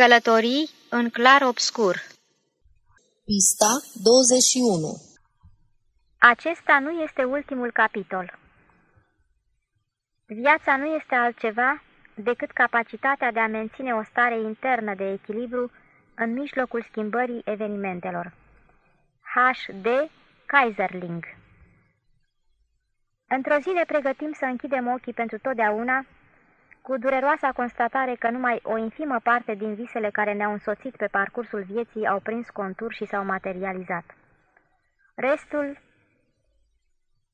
Călătorii în clar obscur Pista 21 Acesta nu este ultimul capitol. Viața nu este altceva decât capacitatea de a menține o stare internă de echilibru în mijlocul schimbării evenimentelor. H.D. Kaiserling Într-o zi ne pregătim să închidem ochii pentru totdeauna cu dureroasa constatare că numai o infimă parte din visele care ne-au însoțit pe parcursul vieții au prins contur și s-au materializat. Restul,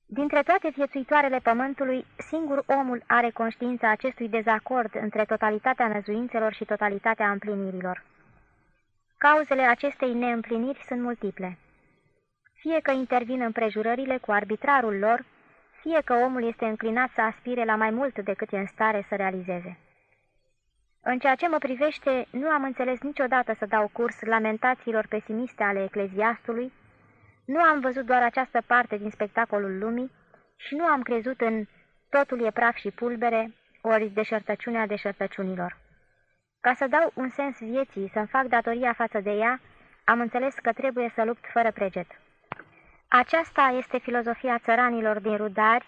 dintre toate viețuitoarele pământului, singur omul are conștiința acestui dezacord între totalitatea năzuințelor și totalitatea împlinirilor. Cauzele acestei neîmpliniri sunt multiple. Fie că intervin împrejurările cu arbitrarul lor, fie că omul este înclinat să aspire la mai mult decât e în stare să realizeze. În ceea ce mă privește, nu am înțeles niciodată să dau curs lamentațiilor pesimiste ale ecleziastului, nu am văzut doar această parte din spectacolul lumii și nu am crezut în totul e praf și pulbere, ori deșertăciunea deșertăciunilor. Ca să dau un sens vieții, să-mi fac datoria față de ea, am înțeles că trebuie să lupt fără preget. Aceasta este filozofia țăranilor din rudari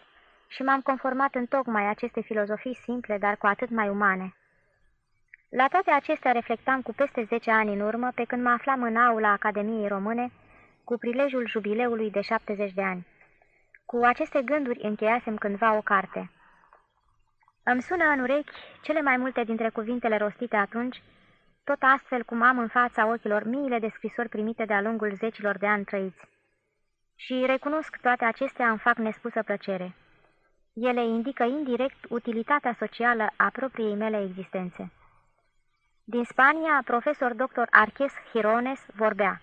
și m-am conformat în tocmai aceste filozofii simple, dar cu atât mai umane. La toate acestea reflectam cu peste 10 ani în urmă, pe când mă aflam în aula Academiei Române, cu prilejul jubileului de 70 de ani. Cu aceste gânduri încheiasem cândva o carte. Îmi sună în urechi cele mai multe dintre cuvintele rostite atunci, tot astfel cum am în fața ochilor miile de scrisori primite de-a lungul zecilor de ani trăiți și recunosc toate acestea îmi fac nespusă plăcere. Ele indică indirect utilitatea socială a propriei mele existențe. Din Spania, profesor dr. Arches Hirones vorbea.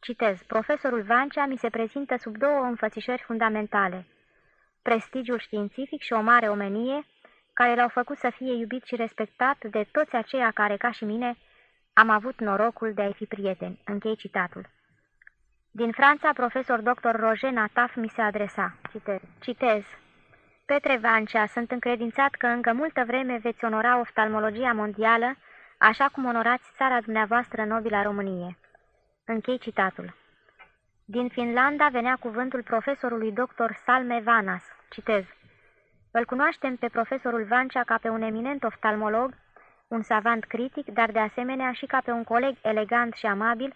Citez, profesorul Vancea mi se prezintă sub două înfățișări fundamentale, prestigiul științific și o mare omenie, care l-au făcut să fie iubit și respectat de toți aceia care, ca și mine, am avut norocul de a-i fi prieteni. Închei citatul. Din Franța, profesor dr. Roger Nataf mi se adresa. Citez. Citez. Petre Vancea, sunt încredințat că încă multă vreme veți onora oftalmologia mondială, așa cum onorați țara dumneavoastră nobila Românie. Închei citatul. Din Finlanda venea cuvântul profesorului dr. Salme Vanas. Citez. Îl cunoaștem pe profesorul Vancea ca pe un eminent oftalmolog, un savant critic, dar de asemenea și ca pe un coleg elegant și amabil,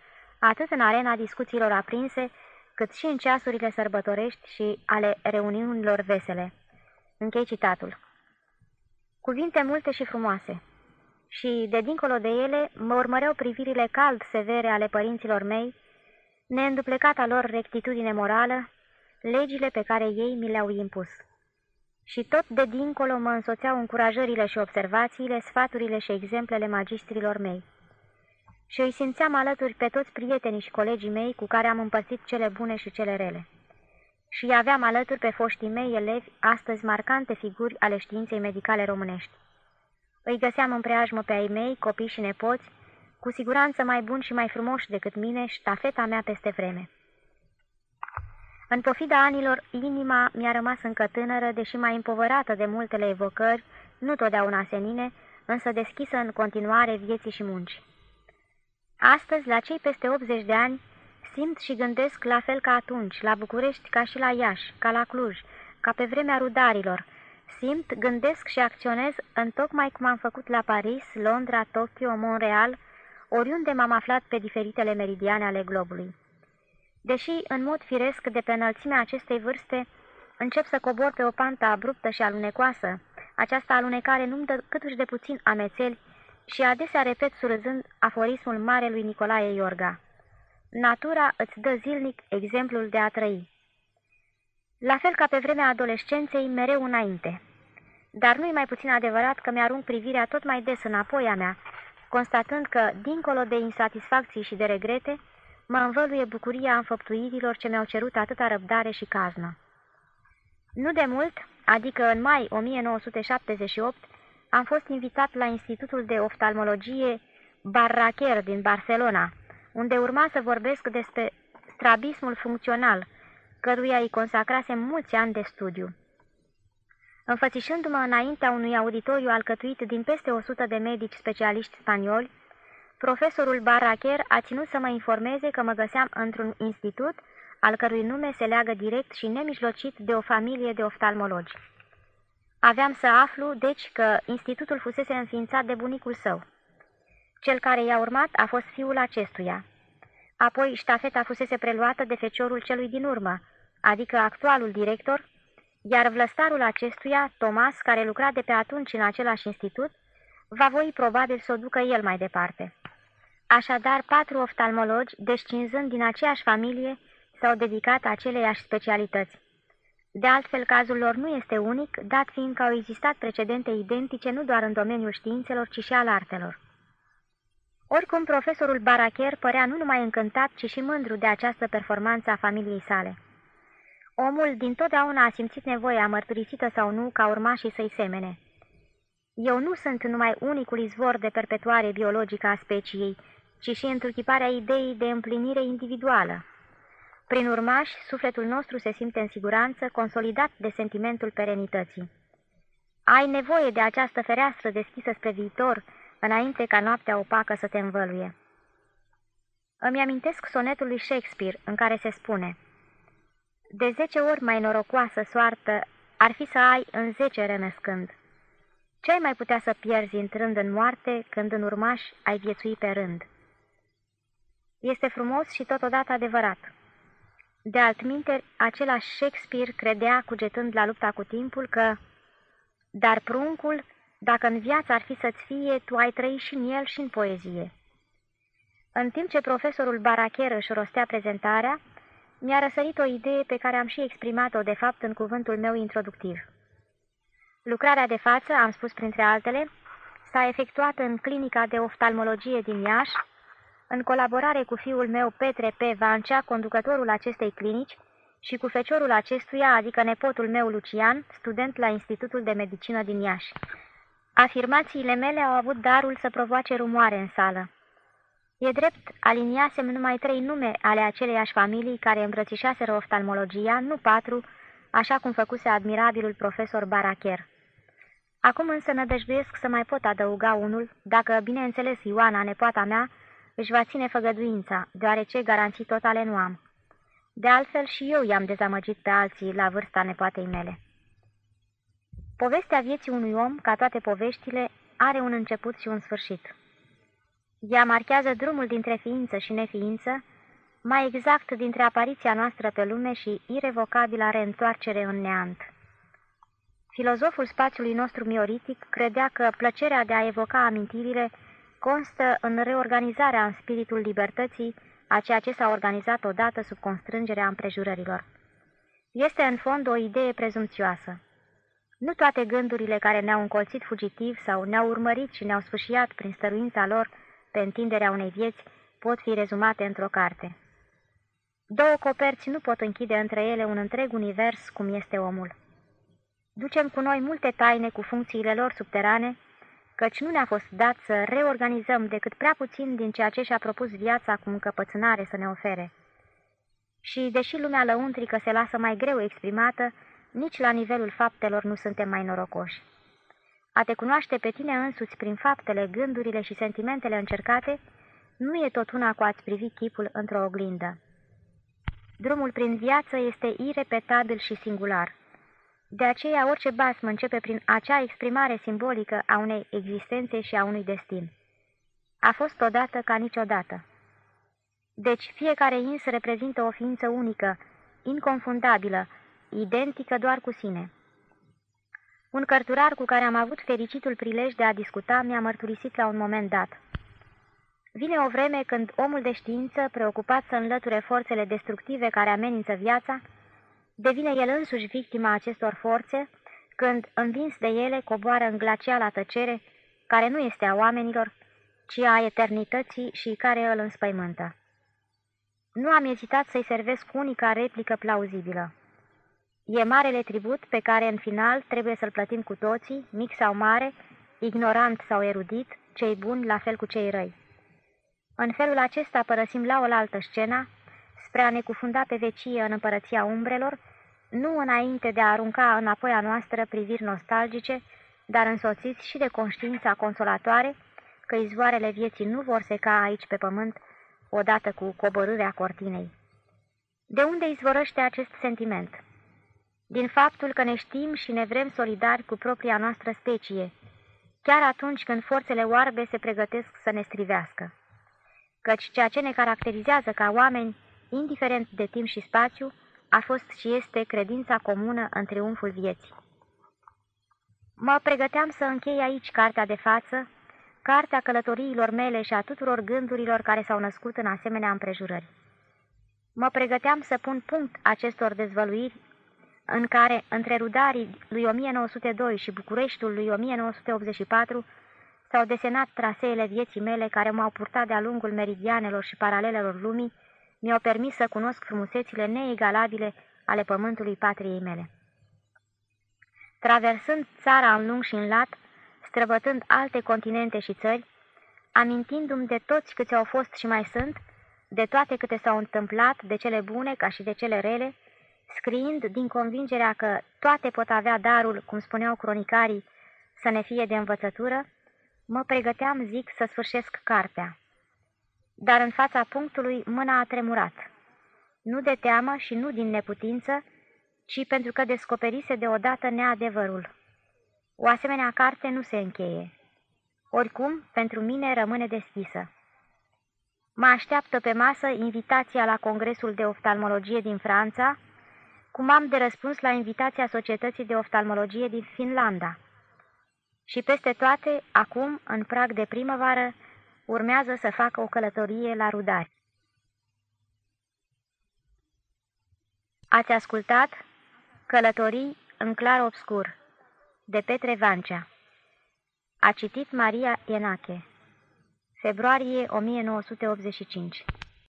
atât în arena discuțiilor aprinse, cât și în ceasurile sărbătorești și ale reuniunilor vesele. Închei citatul. Cuvinte multe și frumoase. Și, de dincolo de ele, mă urmăreau privirile cald severe ale părinților mei, neînduplecata lor rectitudine morală, legile pe care ei mi le-au impus. Și tot de dincolo mă însoțeau încurajările și observațiile, sfaturile și exemplele magistrilor mei și îi simțeam alături pe toți prietenii și colegii mei cu care am împărțit cele bune și cele rele. Și îi aveam alături pe foștii mei elevi, astăzi marcante figuri ale științei medicale românești. Îi găseam în preajmă pe ai mei, copii și nepoți, cu siguranță mai buni și mai frumoși decât mine, ștafeta mea peste vreme. În pofida anilor, inima mi-a rămas încă tânără, deși mai împovărată de multele evocări, nu totdeauna senine, însă deschisă în continuare vieții și muncii. Astăzi, la cei peste 80 de ani, simt și gândesc la fel ca atunci, la București ca și la Iași, ca la Cluj, ca pe vremea rudarilor. Simt, gândesc și acționez în tocmai cum am făcut la Paris, Londra, Tokyo, Montreal, oriunde m-am aflat pe diferitele meridiane ale globului. Deși, în mod firesc, de pe înălțimea acestei vârste, încep să cobor pe o pantă abruptă și alunecoasă, această alunecare nu-mi dă câtuși de puțin amețeli, și adesea repet surâzând aforismul marelui Nicolae Iorga. Natura îți dă zilnic exemplul de a trăi. La fel ca pe vremea adolescenței, mereu înainte. Dar nu-i mai puțin adevărat că mi-arunc privirea tot mai des înapoi a mea, constatând că, dincolo de insatisfacții și de regrete, mă învăluie bucuria înfăptuirilor ce mi-au cerut atâta răbdare și caznă. Nu de mult, adică în mai 1978, am fost invitat la Institutul de Oftalmologie Barraquer din Barcelona, unde urma să vorbesc despre strabismul funcțional, căruia îi consacrasem mulți ani de studiu. Înfățișându-mă înaintea unui auditoriu alcătuit din peste 100 de medici specialiști spanioli, Profesorul Baracher a ținut să mă informeze că mă găseam într-un institut al cărui nume se leagă direct și nemijlocit de o familie de oftalmologi. Aveam să aflu, deci, că institutul fusese înființat de bunicul său. Cel care i-a urmat a fost fiul acestuia. Apoi ștafeta fusese preluată de feciorul celui din urmă, adică actualul director, iar vlăstarul acestuia, Thomas, care lucra de pe atunci în același institut, va voi probabil să o ducă el mai departe. Așadar, patru oftalmologi, descinzând din aceeași familie, s-au dedicat aceleiași specialități. De altfel, cazul lor nu este unic, dat fiind că au existat precedente identice nu doar în domeniul științelor, ci și al artelor. Oricum, profesorul Baracher părea nu numai încântat, ci și mândru de această performanță a familiei sale. Omul din totdeauna a simțit nevoia, mărturisită sau nu, ca urmașii să-i semene. Eu nu sunt numai unicul izvor de perpetuare biologică a speciei, ci și întruchiparea ideii de împlinire individuală. Prin urmași, sufletul nostru se simte în siguranță, consolidat de sentimentul perenității. Ai nevoie de această fereastră deschisă spre viitor, înainte ca noaptea opacă să te învăluie. Îmi amintesc sonetul lui Shakespeare, în care se spune De zece ori mai norocoasă soartă ar fi să ai în zece renăscând. Ce ai mai putea să pierzi intrând în moarte când în urmaș ai viețui pe rând? Este frumos și totodată adevărat. De altminte, același Shakespeare credea, cugetând la lupta cu timpul, că Dar pruncul, dacă în viață ar fi să-ți fie, tu ai trăi și în el și în poezie. În timp ce profesorul Baracher își rostea prezentarea, mi-a răsărit o idee pe care am și exprimat-o de fapt în cuvântul meu introductiv. Lucrarea de față, am spus printre altele, s-a efectuat în clinica de oftalmologie din Iași, în colaborare cu fiul meu Petre P. Vancea, conducătorul acestei clinici, și cu feciorul acestuia, adică nepotul meu Lucian, student la Institutul de Medicină din Iași. Afirmațiile mele au avut darul să provoace rumoare în sală. E drept, aliniasem numai trei nume ale aceleiași familii care îmbrățișaseră oftalmologia, nu patru, așa cum făcuse admirabilul profesor Baracher. Acum însă nădăjduiesc să mai pot adăuga unul, dacă, bineînțeles, Ioana, nepoata mea, își va ține făgăduința, deoarece garanții totale nu am. De altfel și eu i-am dezamăgit pe alții la vârsta nepoatei mele. Povestea vieții unui om, ca toate poveștile, are un început și un sfârșit. Ea marchează drumul dintre ființă și neființă, mai exact dintre apariția noastră pe lume și irevocabila reîntoarcere în neant. Filozoful spațiului nostru mioritic credea că plăcerea de a evoca amintirile constă în reorganizarea în spiritul libertății a ceea ce s-a organizat odată sub constrângerea împrejurărilor. Este în fond o idee prezumțioasă. Nu toate gândurile care ne-au încolțit fugitiv sau ne-au urmărit și ne-au sfâșiat prin stăruința lor pe întinderea unei vieți pot fi rezumate într-o carte. Două coperți nu pot închide între ele un întreg univers cum este omul. Ducem cu noi multe taine cu funcțiile lor subterane, căci nu ne-a fost dat să reorganizăm decât prea puțin din ceea ce și-a propus viața cu încăpățânare să ne ofere. Și, deși lumea lăuntrică se lasă mai greu exprimată, nici la nivelul faptelor nu suntem mai norocoși. A te cunoaște pe tine însuți prin faptele, gândurile și sentimentele încercate nu e tot una cu a-ți privi chipul într-o oglindă. Drumul prin viață este irepetabil și singular. De aceea orice basm începe prin acea exprimare simbolică a unei existențe și a unui destin. A fost odată ca niciodată. Deci fiecare ins reprezintă o ființă unică, inconfundabilă, identică doar cu sine. Un cărturar cu care am avut fericitul prilej de a discuta mi-a mărturisit la un moment dat. Vine o vreme când omul de știință, preocupat să înlăture forțele destructive care amenință viața, devine el însuși victima acestor forțe, când, învins de ele, coboară în glaciala tăcere, care nu este a oamenilor, ci a eternității și care îl înspăimântă. Nu am ezitat să-i servesc unica replică plauzibilă. E marele tribut pe care, în final, trebuie să-l plătim cu toții, mic sau mare, ignorant sau erudit, cei buni la fel cu cei răi. În felul acesta părăsim la oaltă scena, spre a ne cufunda pe vecie în împărăția umbrelor, nu înainte de a arunca înapoi a noastră priviri nostalgice, dar însoțiți și de conștiința consolatoare că izvoarele vieții nu vor seca aici pe pământ odată cu coborârea cortinei. De unde izvorăște acest sentiment? Din faptul că ne știm și ne vrem solidari cu propria noastră specie, chiar atunci când forțele oarbe se pregătesc să ne strivească. Căci ceea ce ne caracterizează ca oameni, indiferent de timp și spațiu, a fost și este credința comună în triumful vieții. Mă pregăteam să închei aici cartea de față, cartea călătoriilor mele și a tuturor gândurilor care s-au născut în asemenea împrejurări. Mă pregăteam să pun punct acestor dezvăluiri în care, între rudarii lui 1902 și Bucureștiul lui 1984, s-au desenat traseele vieții mele care m-au purtat de-a lungul meridianelor și paralelelor lumii, mi-au permis să cunosc frumusețile neigalabile ale pământului patriei mele. Traversând țara în lung și în lat, străbătând alte continente și țări, amintindu-mi de toți câți au fost și mai sunt, de toate câte s-au întâmplat, de cele bune ca și de cele rele, scriind din convingerea că toate pot avea darul, cum spuneau cronicarii, să ne fie de învățătură, mă pregăteam, zic, să sfârșesc cartea. Dar în fața punctului mâna a tremurat. Nu de teamă și nu din neputință, ci pentru că descoperise deodată neadevărul. O asemenea carte nu se încheie. Oricum, pentru mine rămâne deschisă. Mă așteaptă pe masă invitația la Congresul de Oftalmologie din Franța, cum am de răspuns la invitația Societății de Oftalmologie din Finlanda. Și peste toate, acum, în prag de primăvară, urmează să facă o călătorie la Rudari. Ați ascultat Călătorii în clar obscur de Petre Vancea A citit Maria Ienache Februarie 1985